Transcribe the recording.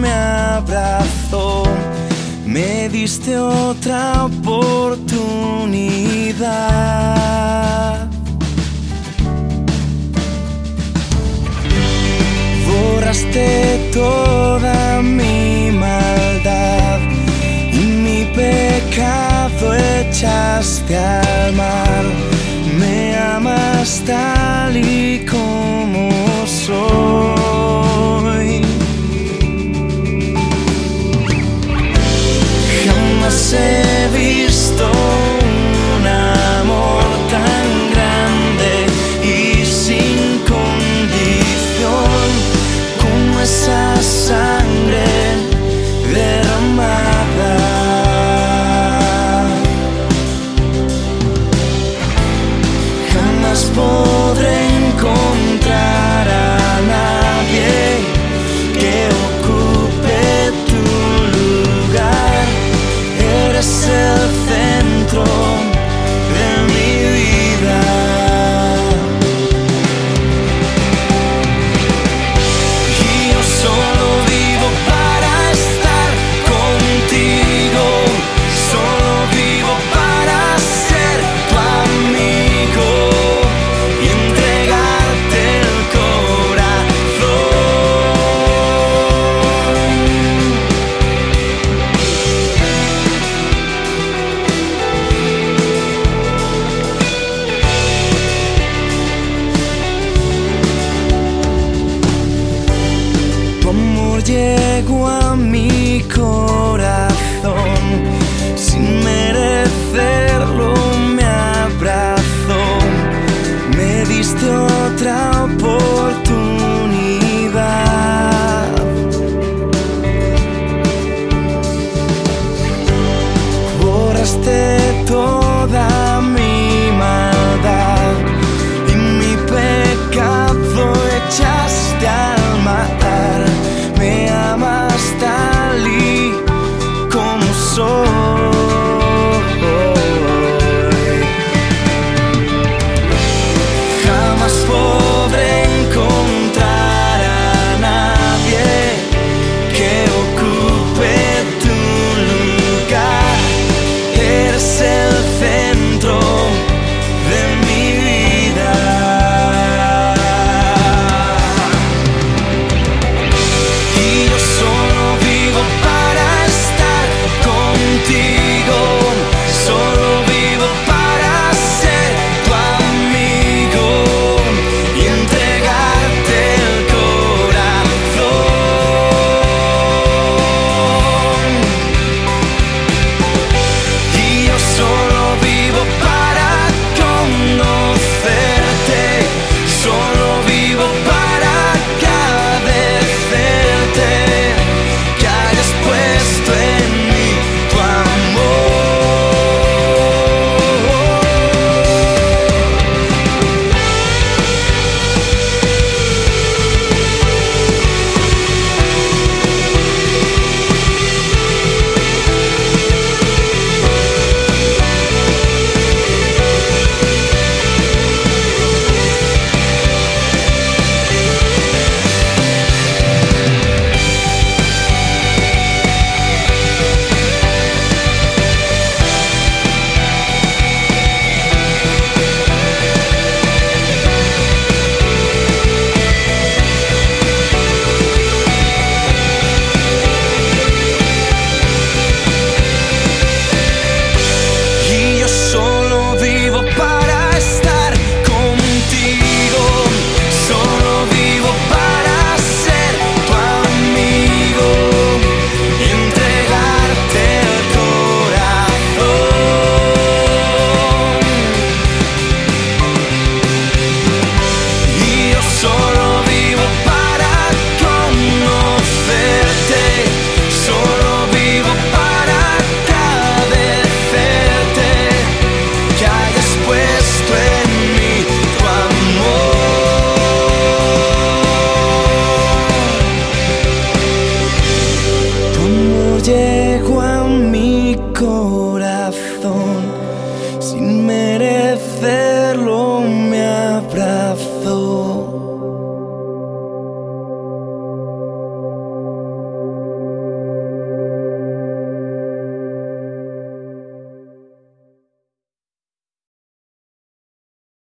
me abrazó, me diste otra oportunidad. Borraste toda mi maldad y mi pecado echaste a